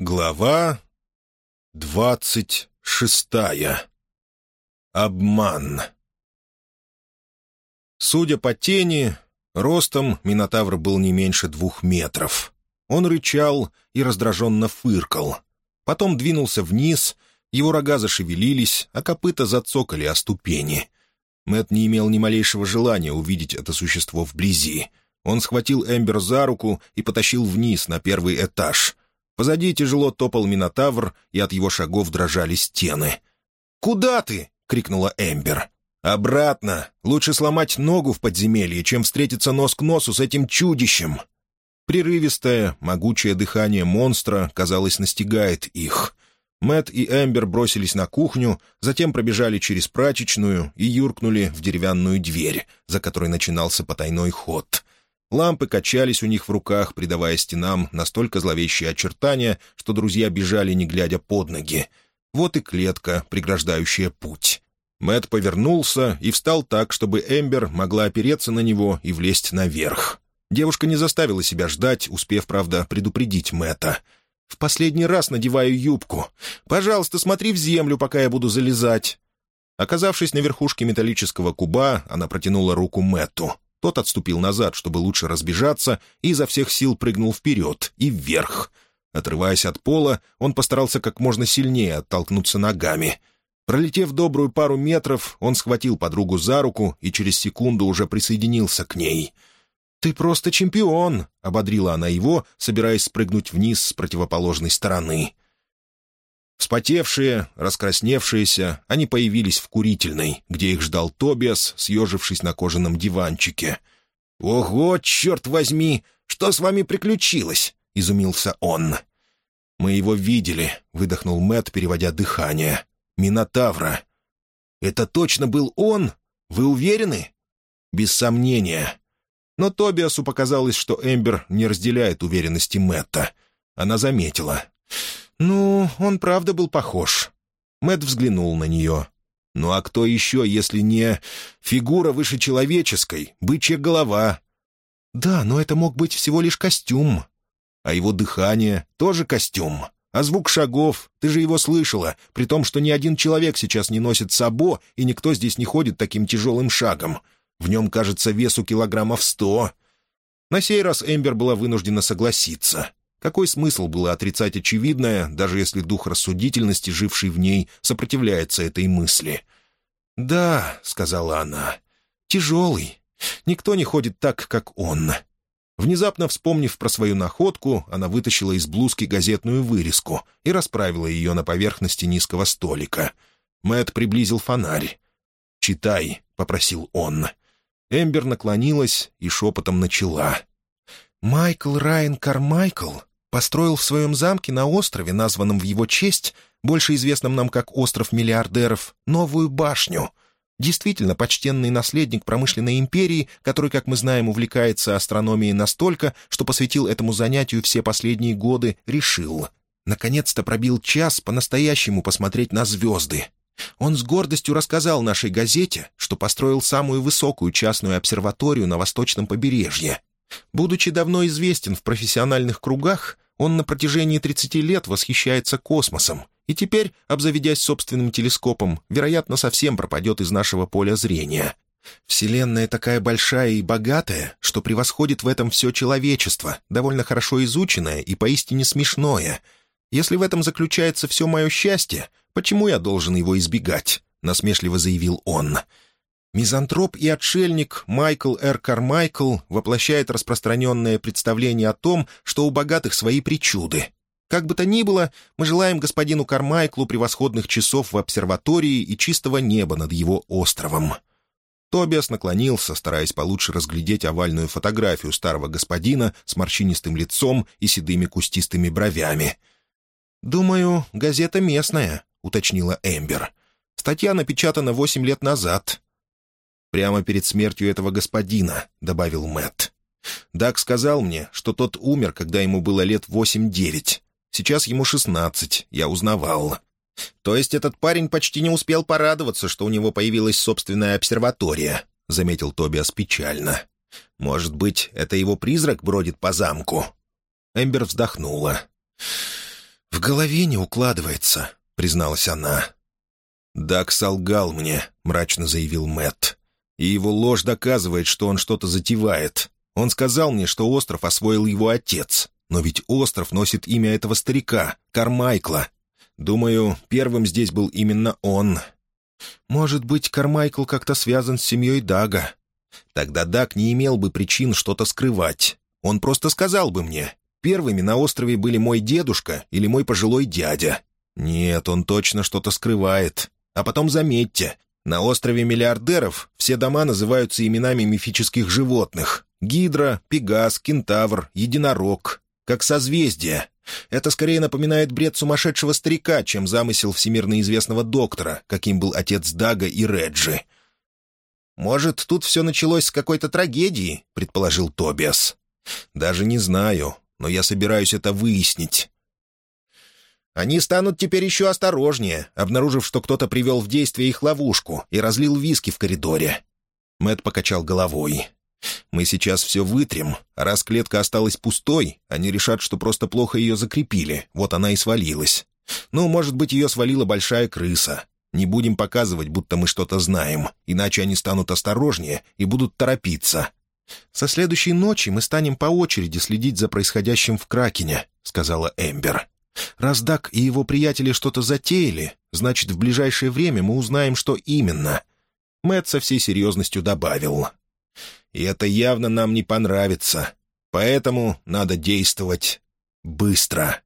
Глава двадцать шестая. Обман. Судя по тени, ростом Минотавр был не меньше двух метров. Он рычал и раздраженно фыркал. Потом двинулся вниз, его рога зашевелились, а копыта зацокали о ступени. Мэт не имел ни малейшего желания увидеть это существо вблизи. Он схватил Эмбер за руку и потащил вниз на первый этаж — Позади тяжело топал Минотавр, и от его шагов дрожали стены. «Куда ты?» — крикнула Эмбер. «Обратно! Лучше сломать ногу в подземелье, чем встретиться нос к носу с этим чудищем!» Прерывистое, могучее дыхание монстра, казалось, настигает их. Мэт и Эмбер бросились на кухню, затем пробежали через прачечную и юркнули в деревянную дверь, за которой начинался потайной ход. Лампы качались у них в руках, придавая стенам настолько зловещие очертания, что друзья бежали, не глядя под ноги. Вот и клетка, преграждающая путь. Мэт повернулся и встал так, чтобы Эмбер могла опереться на него и влезть наверх. Девушка не заставила себя ждать, успев, правда, предупредить Мэта. «В последний раз надеваю юбку. Пожалуйста, смотри в землю, пока я буду залезать». Оказавшись на верхушке металлического куба, она протянула руку Мэтту. Тот отступил назад, чтобы лучше разбежаться, и изо всех сил прыгнул вперед и вверх. Отрываясь от пола, он постарался как можно сильнее оттолкнуться ногами. Пролетев добрую пару метров, он схватил подругу за руку и через секунду уже присоединился к ней. «Ты просто чемпион!» — ободрила она его, собираясь спрыгнуть вниз с противоположной стороны. Вспотевшие, раскрасневшиеся, они появились в курительной, где их ждал Тобиас, съежившись на кожаном диванчике. «Ого, черт возьми! Что с вами приключилось?» — изумился он. «Мы его видели», — выдохнул Мэт, переводя дыхание. «Минотавра». «Это точно был он? Вы уверены?» «Без сомнения». Но Тобиасу показалось, что Эмбер не разделяет уверенности Мэтта. Она заметила. «Ну, он правда был похож». Мэт взглянул на нее. «Ну а кто еще, если не фигура выше человеческой, бычья голова?» «Да, но это мог быть всего лишь костюм». «А его дыхание — тоже костюм. А звук шагов, ты же его слышала, при том, что ни один человек сейчас не носит сабо, и никто здесь не ходит таким тяжелым шагом. В нем, кажется, весу килограммов сто». На сей раз Эмбер была вынуждена согласиться. Какой смысл было отрицать очевидное, даже если дух рассудительности, живший в ней, сопротивляется этой мысли? «Да», — сказала она, — «тяжелый. Никто не ходит так, как он». Внезапно вспомнив про свою находку, она вытащила из блузки газетную вырезку и расправила ее на поверхности низкого столика. Мэт приблизил фонарь. «Читай», — попросил он. Эмбер наклонилась и шепотом начала. «Майкл Райан Кармайкл построил в своем замке на острове, названном в его честь, больше известном нам как «Остров миллиардеров», новую башню. Действительно, почтенный наследник промышленной империи, который, как мы знаем, увлекается астрономией настолько, что посвятил этому занятию все последние годы, решил. Наконец-то пробил час по-настоящему посмотреть на звезды. Он с гордостью рассказал нашей газете, что построил самую высокую частную обсерваторию на восточном побережье, Будучи давно известен в профессиональных кругах, он на протяжении 30 лет восхищается космосом и теперь, обзаведясь собственным телескопом, вероятно, совсем пропадет из нашего поля зрения. Вселенная такая большая и богатая, что превосходит в этом все человечество, довольно хорошо изученное и поистине смешное. Если в этом заключается все мое счастье, почему я должен его избегать?» — насмешливо заявил он. — Мизантроп и отшельник Майкл Р. Кармайкл воплощает распространенное представление о том, что у богатых свои причуды. Как бы то ни было, мы желаем господину Кармайклу превосходных часов в обсерватории и чистого неба над его островом. Тобиас наклонился, стараясь получше разглядеть овальную фотографию старого господина с морщинистым лицом и седыми кустистыми бровями. «Думаю, газета местная», — уточнила Эмбер. «Статья напечатана восемь лет назад. «Прямо перед смертью этого господина», — добавил Мэтт. «Дак сказал мне, что тот умер, когда ему было лет восемь-девять. Сейчас ему шестнадцать, я узнавал». «То есть этот парень почти не успел порадоваться, что у него появилась собственная обсерватория», — заметил Тобиас печально. «Может быть, это его призрак бродит по замку?» Эмбер вздохнула. «В «В голове не укладывается», — призналась она. «Дак солгал мне», — мрачно заявил Мэтт. «И его ложь доказывает, что он что-то затевает. Он сказал мне, что остров освоил его отец. Но ведь остров носит имя этого старика, Кармайкла. Думаю, первым здесь был именно он. Может быть, Кармайкл как-то связан с семьей Дага. Тогда Даг не имел бы причин что-то скрывать. Он просто сказал бы мне, первыми на острове были мой дедушка или мой пожилой дядя. Нет, он точно что-то скрывает. А потом заметьте, на острове миллиардеров все дома называются именами мифических животных. Гидра, Пегас, Кентавр, Единорог. Как созвездие. Это скорее напоминает бред сумасшедшего старика, чем замысел всемирно известного доктора, каким был отец Дага и Реджи. «Может, тут все началось с какой-то трагедии?» — предположил Тобиас. «Даже не знаю, но я собираюсь это выяснить. Они станут теперь еще осторожнее, обнаружив, что кто-то привел в действие их ловушку и разлил виски в коридоре. Мэт покачал головой. «Мы сейчас все вытрем, раз клетка осталась пустой, они решат, что просто плохо ее закрепили, вот она и свалилась. Ну, может быть, ее свалила большая крыса. Не будем показывать, будто мы что-то знаем, иначе они станут осторожнее и будут торопиться. Со следующей ночи мы станем по очереди следить за происходящим в Кракене», — сказала Эмбер. Раз Дак и его приятели что-то затеяли, значит, в ближайшее время мы узнаем, что именно». Мэтт со всей серьезностью добавил. «И это явно нам не понравится, поэтому надо действовать быстро».